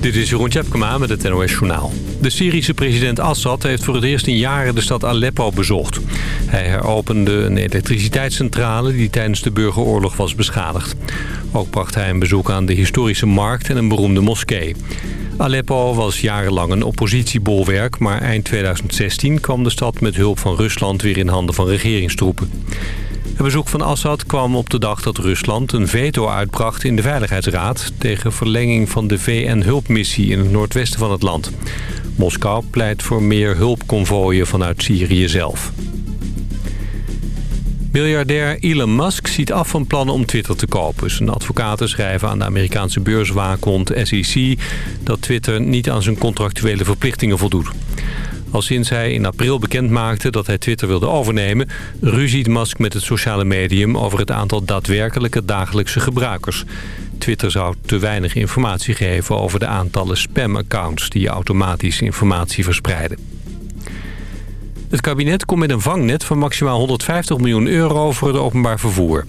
Dit is Jeroen Tjepkema met het NOS Journaal. De Syrische president Assad heeft voor het eerst in jaren de stad Aleppo bezocht. Hij heropende een elektriciteitscentrale die tijdens de burgeroorlog was beschadigd. Ook bracht hij een bezoek aan de historische markt en een beroemde moskee. Aleppo was jarenlang een oppositiebolwerk, maar eind 2016 kwam de stad met hulp van Rusland weer in handen van regeringstroepen. Het bezoek van Assad kwam op de dag dat Rusland een veto uitbracht in de Veiligheidsraad... tegen verlenging van de VN-hulpmissie in het noordwesten van het land. Moskou pleit voor meer hulpconvooien vanuit Syrië zelf. Miljardair Elon Musk ziet af van plannen om Twitter te kopen. Zijn advocaten schrijven aan de Amerikaanse beurswaakhond SEC... dat Twitter niet aan zijn contractuele verplichtingen voldoet. Al sinds hij in april bekend maakte dat hij Twitter wilde overnemen... ruziet Musk met het sociale medium over het aantal daadwerkelijke dagelijkse gebruikers. Twitter zou te weinig informatie geven over de aantallen spam-accounts... die automatisch informatie verspreiden. Het kabinet komt met een vangnet van maximaal 150 miljoen euro voor het openbaar vervoer.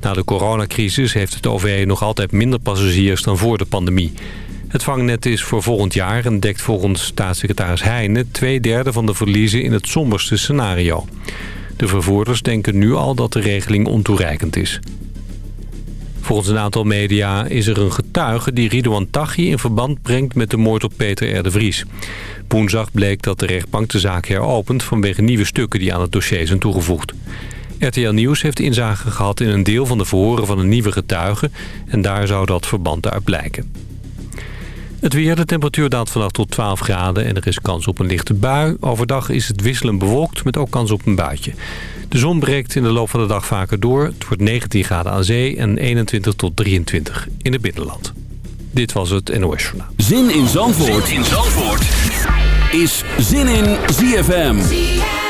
Na de coronacrisis heeft het OV nog altijd minder passagiers dan voor de pandemie. Het vangnet is voor volgend jaar en dekt volgens staatssecretaris Heijnen... twee derde van de verliezen in het somberste scenario. De vervoerders denken nu al dat de regeling ontoereikend is. Volgens een aantal media is er een getuige die Ridouan Taghi in verband brengt met de moord op Peter R. de Vries. Woensdag bleek dat de rechtbank de zaak heropent vanwege nieuwe stukken die aan het dossier zijn toegevoegd. RTL Nieuws heeft inzage gehad in een deel van de verhoren van een nieuwe getuige en daar zou dat verband uit blijken. Het weer, de temperatuur daalt vannacht tot 12 graden en er is kans op een lichte bui. Overdag is het wisselend bewolkt met ook kans op een buitje. De zon breekt in de loop van de dag vaker door. Het wordt 19 graden aan zee en 21 tot 23 in het binnenland. Dit was het NOS Journaal. Zin in Zandvoort, zin in Zandvoort. is Zin in ZFM. ZFM.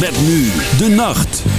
Met nu de nacht.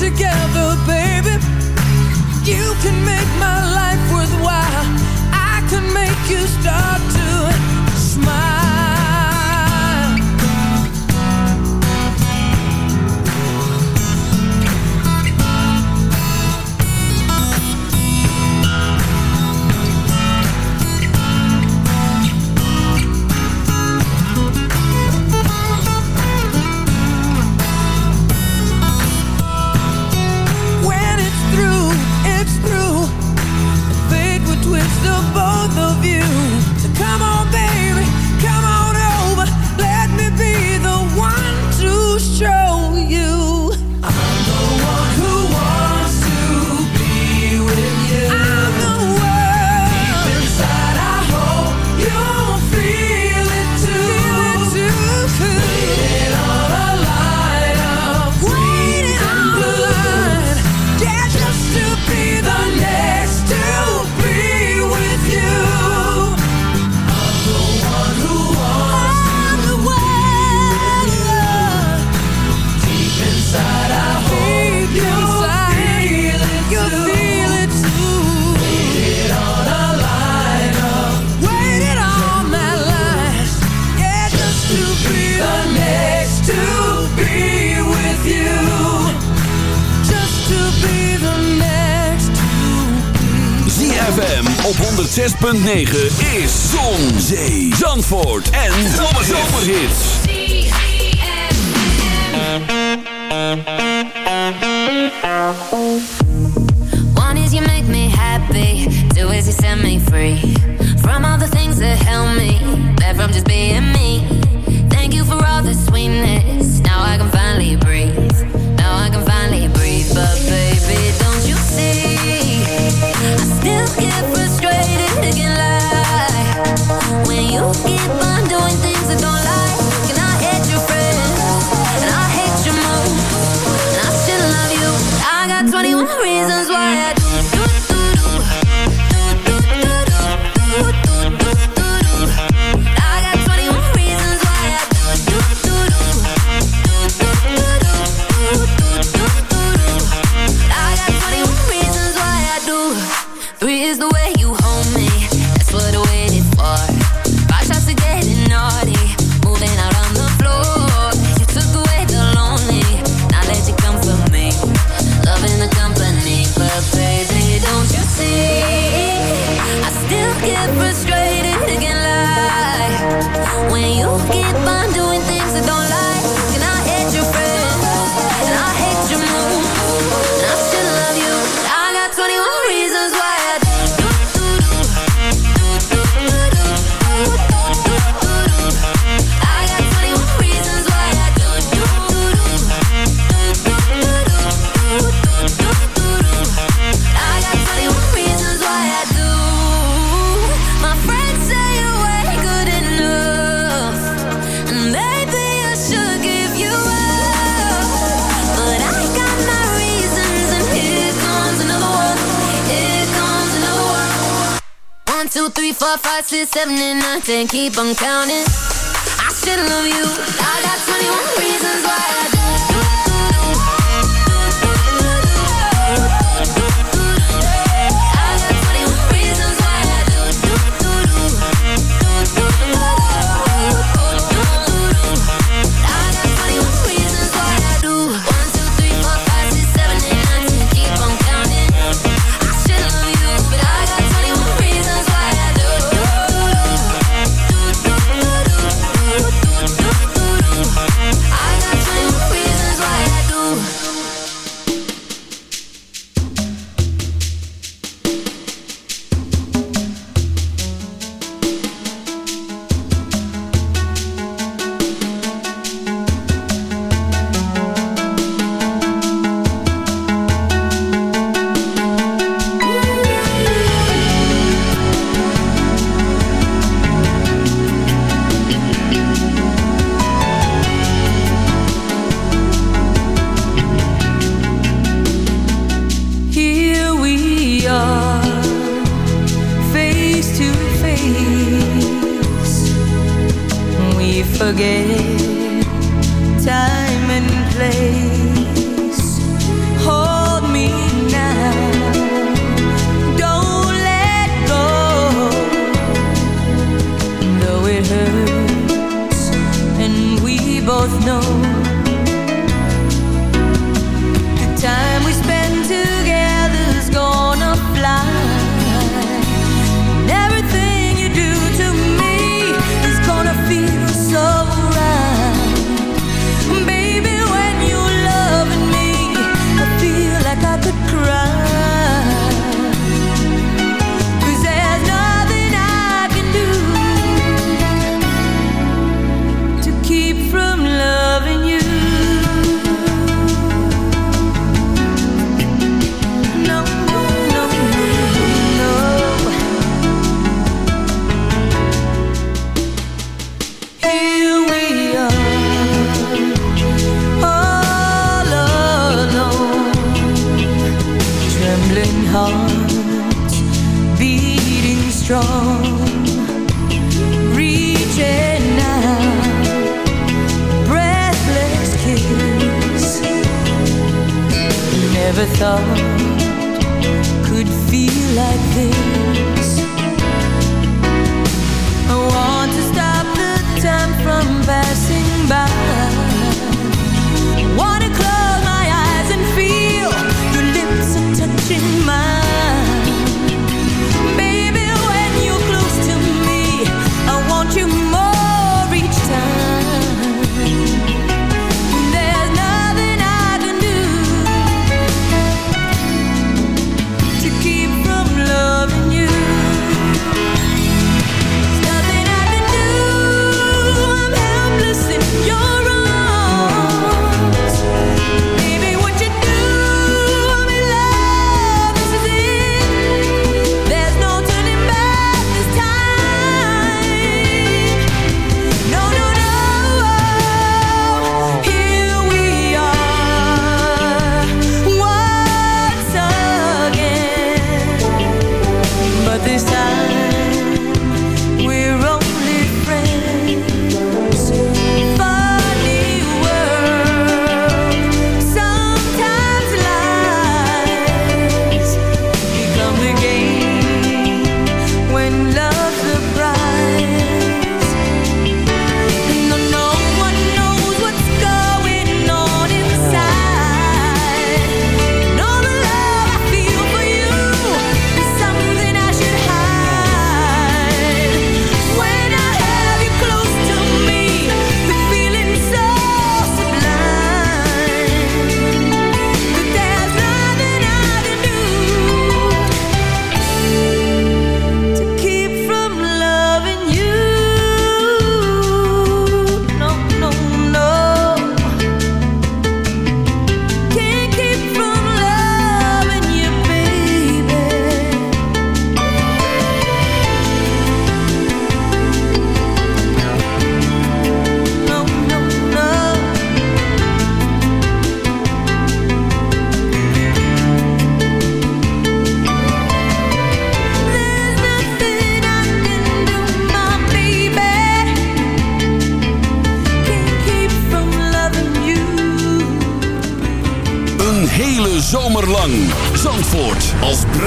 together, baby. You can make my life worthwhile. I can make you start to 106.9 is Zon, Zee, Zandvoort en Zomerhits. One is you make me happy, two is you set me free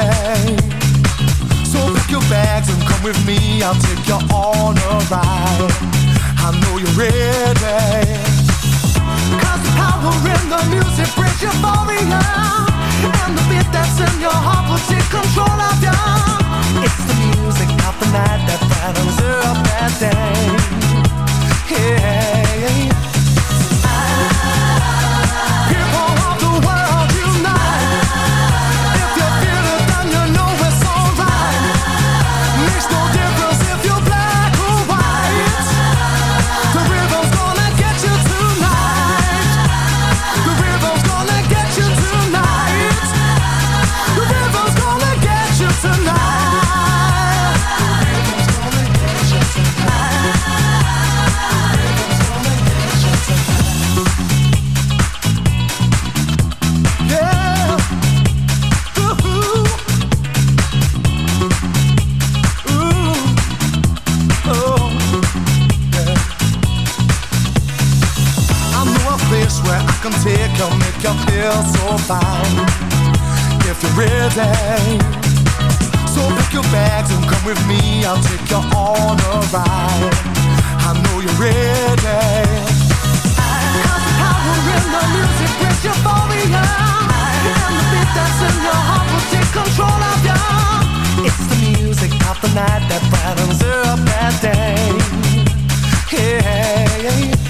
day. So pack your bags and come with me, I'll take you on a ride. I know you're ready. Cause the power in the music brings euphoria. And the beat that's in your heart will take control of you. It's the music not the night that brightens up that day. Yeah. I feel so fine if you're ready. So pick your bags and come with me. I'll take you on a ride. I know you're ready. I Cause the power in the music brings euphoria. And the beat that's in your heart will take control of you. It's the music of the night that brightens up that day. Yeah.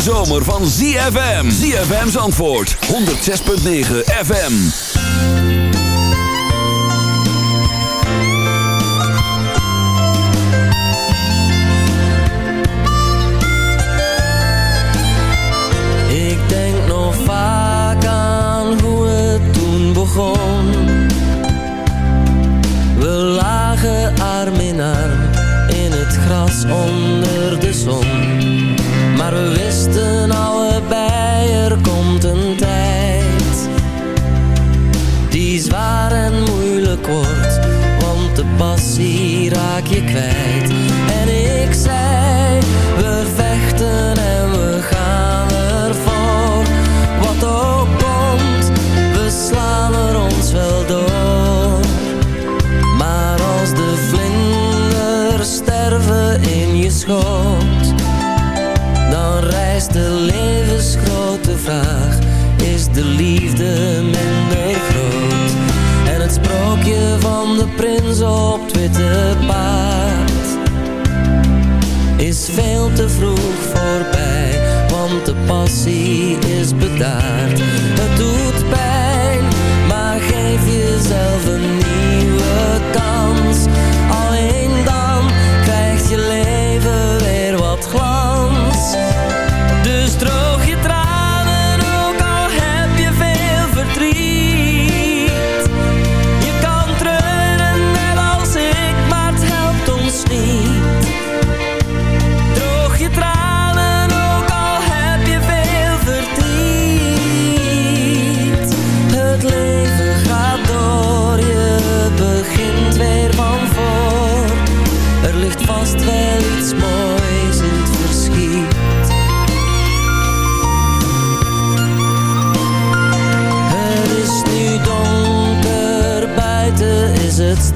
zomer van ZFM. ZFM's antwoord 106.9 FM. Ik denk nog vaak aan hoe het toen begon. We lagen arm in arm in het gras om raak je kwijt. passie is bedaard.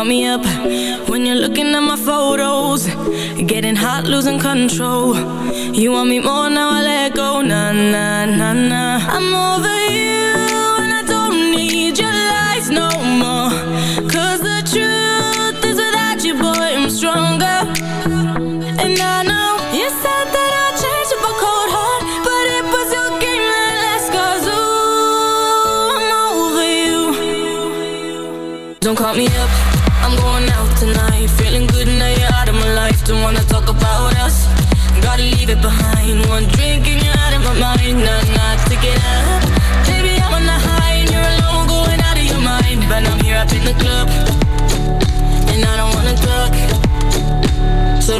call me up when you're looking at my photos. Getting hot, losing control. You want me more now? I let go. Nah, nah, nah, nah. I'm over you, and I don't need your lies no more. Cause the truth is, without you, boy, I'm stronger. And I know you said that I'd change up a cold heart, but it was your game that last. Cause ooh, I'm over you. Don't call me up.